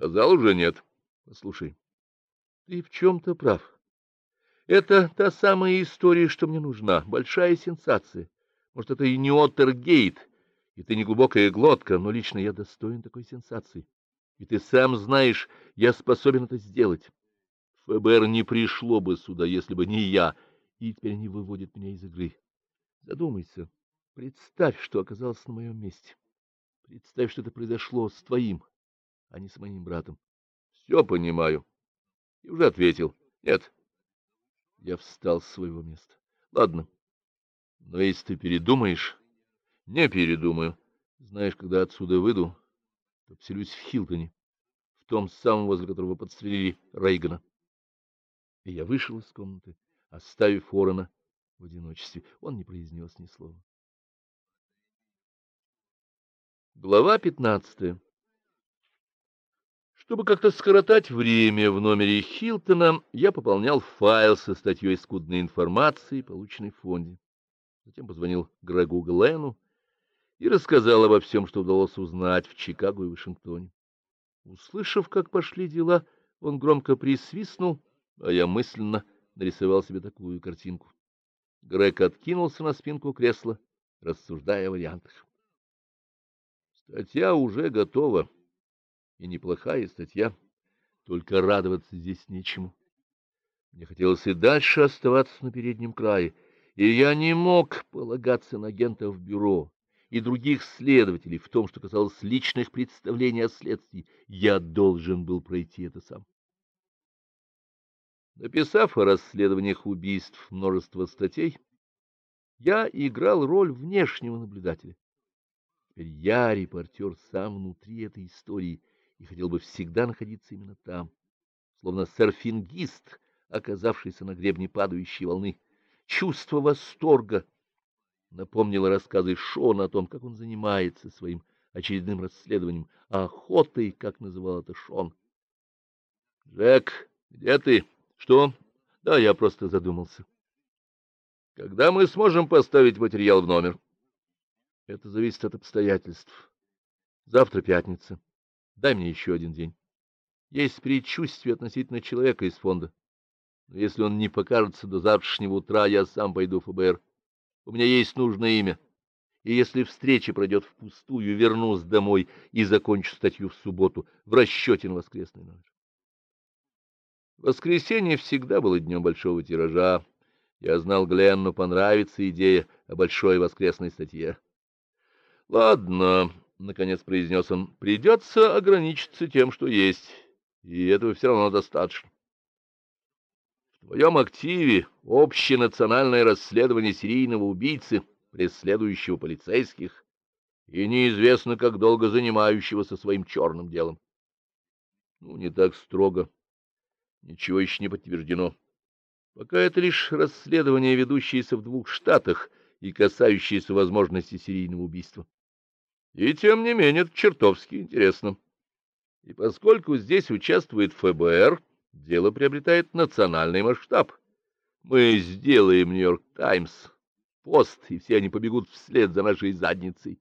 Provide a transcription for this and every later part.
Сказал уже нет. Послушай, ты в чем-то прав. Это та самая история, что мне нужна, большая сенсация. Может, это и не Оттергейт, и ты не глубокая глотка, но лично я достоин такой сенсации. И ты сам знаешь, я способен это сделать. ФБР не пришло бы сюда, если бы не я, и теперь они выводят меня из игры. Задумайся, представь, что оказался на моем месте. Представь, что это произошло с твоим, а не с моим братом. Все понимаю. И уже ответил. Нет. Я встал с своего места. Ладно. Но если ты передумаешь... Не передумаю. Знаешь, когда отсюда выйду, то поселюсь в Хилтоне, в том самом, возле которого подстрелили Рейгана. И я вышел из комнаты, оставив Орена в одиночестве. Он не произнес ни слова. Глава пятнадцатая чтобы как-то скоротать время в номере Хилтона, я пополнял файл со статьей скудной информации, полученной в фонде. Затем позвонил Грегу Глену и рассказал обо всем, что удалось узнать в Чикаго и Вашингтоне. Услышав, как пошли дела, он громко присвистнул, а я мысленно нарисовал себе такую картинку. Грег откинулся на спинку кресла, рассуждая о вариантах. Статья уже готова и неплохая статья, только радоваться здесь нечему. Мне хотелось и дальше оставаться на переднем крае, и я не мог полагаться на агентов бюро и других следователей в том, что касалось личных представлений о следствии. Я должен был пройти это сам. Написав о расследованиях убийств множество статей, я играл роль внешнего наблюдателя. Теперь я репортер сам внутри этой истории — и хотел бы всегда находиться именно там, словно серфингист, оказавшийся на гребне падающей волны. Чувство восторга напомнило рассказы Шона о том, как он занимается своим очередным расследованием, а охотой, как называл это Шон. — Джек, где ты? Что? Да, я просто задумался. — Когда мы сможем поставить материал в номер? — Это зависит от обстоятельств. Завтра пятница. Дай мне еще один день. Есть предчувствие относительно человека из фонда. Но если он не покажется до завтрашнего утра, я сам пойду в ФБР. У меня есть нужное имя. И если встреча пройдет впустую, вернусь домой и закончу статью в субботу в расчете на воскресный номер. Воскресенье всегда было днем большого тиража. Я знал, Гленну понравится идея о большой воскресной статье. — Ладно, — наконец произнес он, — придется ограничиться тем, что есть, и этого все равно достаточно. В твоем активе общенациональное расследование серийного убийцы, преследующего полицейских, и неизвестно, как долго занимающегося своим черным делом. Ну, не так строго. Ничего еще не подтверждено. Пока это лишь расследование, ведущееся в двух штатах и касающееся возможности серийного убийства. И тем не менее это чертовски интересно. И поскольку здесь участвует ФБР, дело приобретает национальный масштаб. Мы сделаем Нью-Йорк Таймс, пост, и все они побегут вслед за нашей задницей.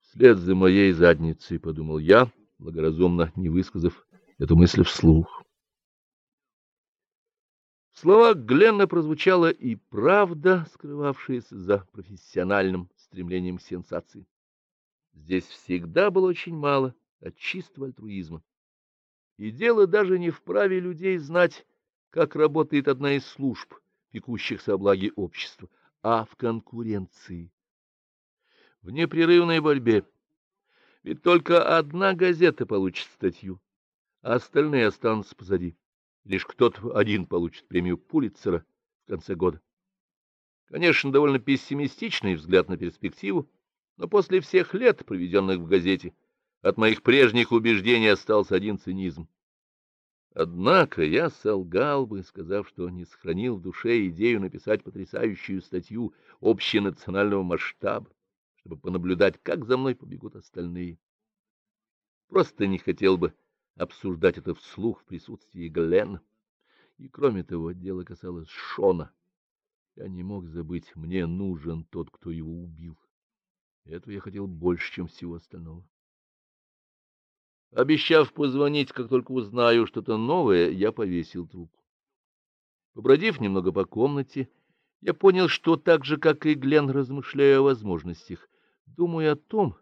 Вслед за моей задницей, — подумал я, благоразумно не высказав эту мысль вслух. В словах Гленна прозвучала и правда, скрывавшаяся за профессиональным стремлением к сенсации. Здесь всегда было очень мало от чистого альтруизма. И дело даже не в праве людей знать, как работает одна из служб, пекущихся о благе общества, а в конкуренции. В непрерывной борьбе. Ведь только одна газета получит статью, а остальные останутся позади. Лишь кто-то один получит премию Пулитцера в конце года. Конечно, довольно пессимистичный взгляд на перспективу, но после всех лет, проведенных в газете, от моих прежних убеждений остался один цинизм. Однако я солгал бы, сказав, что не сохранил в душе идею написать потрясающую статью общенационального масштаба, чтобы понаблюдать, как за мной побегут остальные. Просто не хотел бы обсуждать это вслух в присутствии Глена. И, кроме того, дело касалось Шона. Я не мог забыть, мне нужен тот, кто его убил. Этого я хотел больше, чем всего остального. Обещав позвонить, как только узнаю что-то новое, я повесил трубку. Побродив немного по комнате, я понял, что так же, как и Глен, размышляю о возможностях, думаю о том,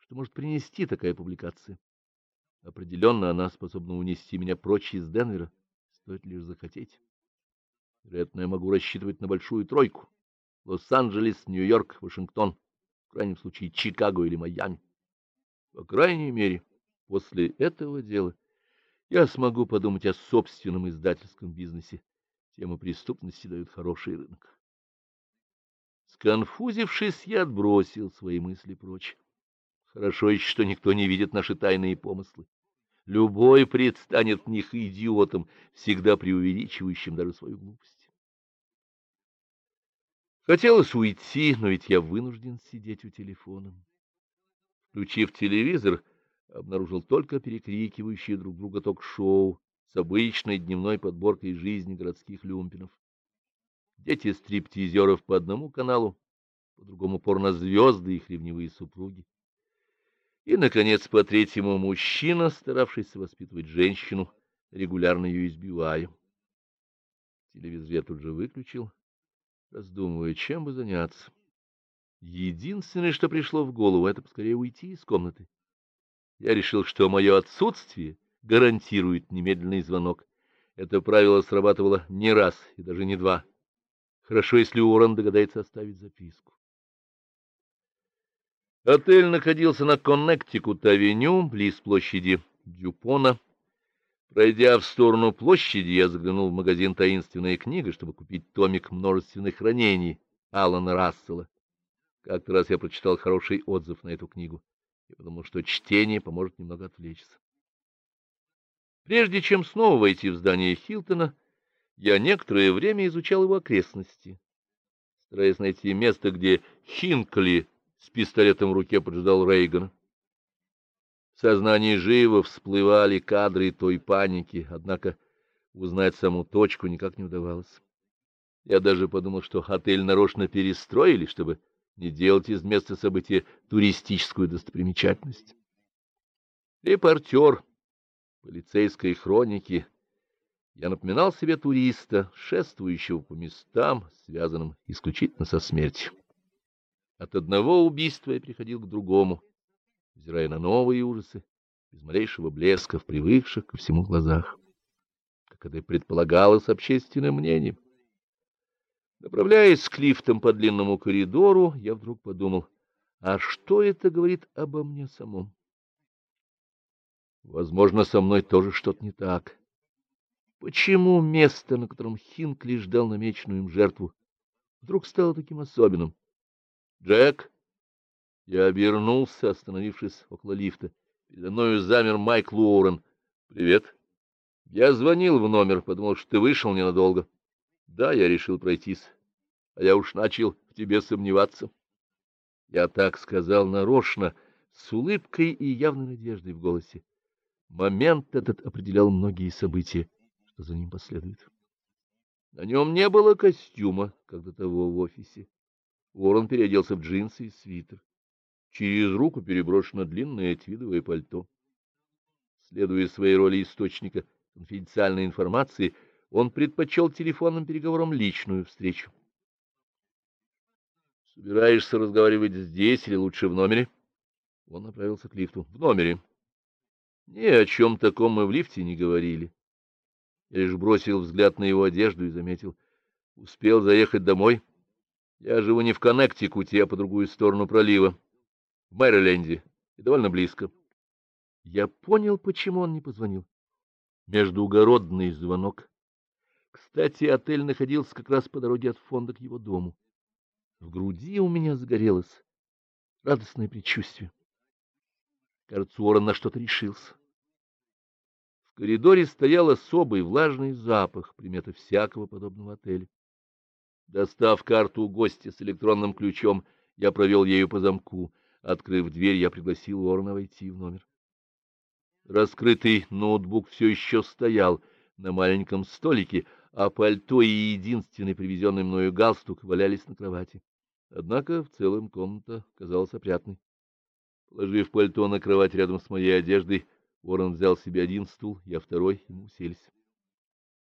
что может принести такая публикация. Определенно она способна унести меня прочь из Денвера, стоит лишь захотеть. Вероятно, я могу рассчитывать на большую тройку. Лос-Анджелес, Нью-Йорк, Вашингтон, в крайнем случае Чикаго или Майами. По крайней мере, после этого дела я смогу подумать о собственном издательском бизнесе. Тема преступности дает хороший рынок. Сконфузившись, я отбросил свои мысли прочь. Хорошо еще, что никто не видит наши тайные помыслы. Любой предстанет в них идиотом, всегда преувеличивающим даже свою глупость. Хотелось уйти, но ведь я вынужден сидеть у телефона. Включив телевизор, обнаружил только перекрикивающие друг друга ток-шоу с обычной дневной подборкой жизни городских люмпинов. Дети стриптизеров по одному каналу, по другому порнозвезды и их супруги. И, наконец, по третьему мужчина, старавшийся воспитывать женщину, регулярно ее избивая. Телевизор я тут же выключил, раздумывая, чем бы заняться. Единственное, что пришло в голову, это поскорее уйти из комнаты. Я решил, что мое отсутствие гарантирует немедленный звонок. Это правило срабатывало не раз и даже не два. Хорошо, если Уоррен догадается оставить записку. Отель находился на Коннектикут-авеню, близ площади Дюпона. Пройдя в сторону площади, я заглянул в магазин «Таинственная книга», чтобы купить томик множественных ранений Алана Рассела. Как-то раз я прочитал хороший отзыв на эту книгу и подумал, что чтение поможет немного отвлечься. Прежде чем снова войти в здание Хилтона, я некоторое время изучал его окрестности, стараясь найти место, где Хинкли с пистолетом в руке поджидал Рейгана. В сознании живо всплывали кадры той паники, однако узнать саму точку никак не удавалось. Я даже подумал, что отель нарочно перестроили, чтобы не делать из места события туристическую достопримечательность. Репортер полицейской хроники я напоминал себе туриста, шествующего по местам, связанным исключительно со смертью. От одного убийства я приходил к другому, взирая на новые ужасы, без малейшего блеска в привыкших ко всему глазах, как это и предполагалось общественным мнением. Направляясь к лифтам по длинному коридору, я вдруг подумал, а что это говорит обо мне самом? Возможно, со мной тоже что-то не так. Почему место, на котором Хинкли ждал намеченную им жертву, вдруг стало таким особенным? Джек. Я обернулся, остановившись около лифта. Передо мною замер Майк Лоурен. Привет. Я звонил в номер, подумал, что ты вышел ненадолго. Да, я решил пройтись. А я уж начал в тебе сомневаться. Я так сказал нарочно, с улыбкой и явной надеждой в голосе. Момент этот определял многие события, что за ним последует. На нем не было костюма, как до того в офисе. Ворон переоделся в джинсы и свитер. Через руку переброшено длинное твидовое пальто. Следуя своей роли источника конфиденциальной информации, он предпочел телефонным переговорам личную встречу. «Собираешься разговаривать здесь или лучше в номере?» Он направился к лифту. «В номере». Ни о чем таком мы в лифте не говорили. Я лишь бросил взгляд на его одежду и заметил. Успел заехать домой. Я живу не в Коннектикуте, а по другую сторону пролива, в Мэриленде, и довольно близко. Я понял, почему он не позвонил. Междугородный звонок. Кстати, отель находился как раз по дороге от фонда к его дому. В груди у меня загорелось радостное предчувствие. Кажется, Уоррен на что-то решился. В коридоре стоял особый влажный запах, примета всякого подобного отеля. Достав карту гостя с электронным ключом, я провел ею по замку. Открыв дверь, я пригласил Уоррена войти в номер. Раскрытый ноутбук все еще стоял на маленьком столике, а пальто и единственный привезенный мною галстук валялись на кровати. Однако в целом комната казалась опрятной. Положив пальто на кровать рядом с моей одеждой, Уоррен взял себе один стул, я второй, и мы уселись.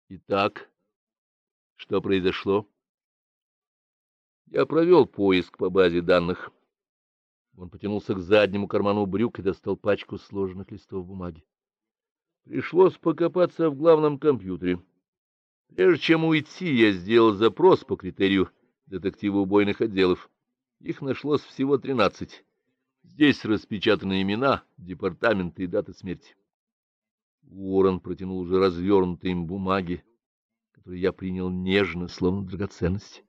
Итак, что произошло? Я провел поиск по базе данных. Он потянулся к заднему карману брюк и достал пачку сложенных листов бумаги. Пришлось покопаться в главном компьютере. Прежде чем уйти, я сделал запрос по критерию детектива убойных отделов. Их нашлось всего тринадцать. Здесь распечатаны имена, департаменты и даты смерти. Уоррен протянул уже развернутые им бумаги, которые я принял нежно, словно драгоценность.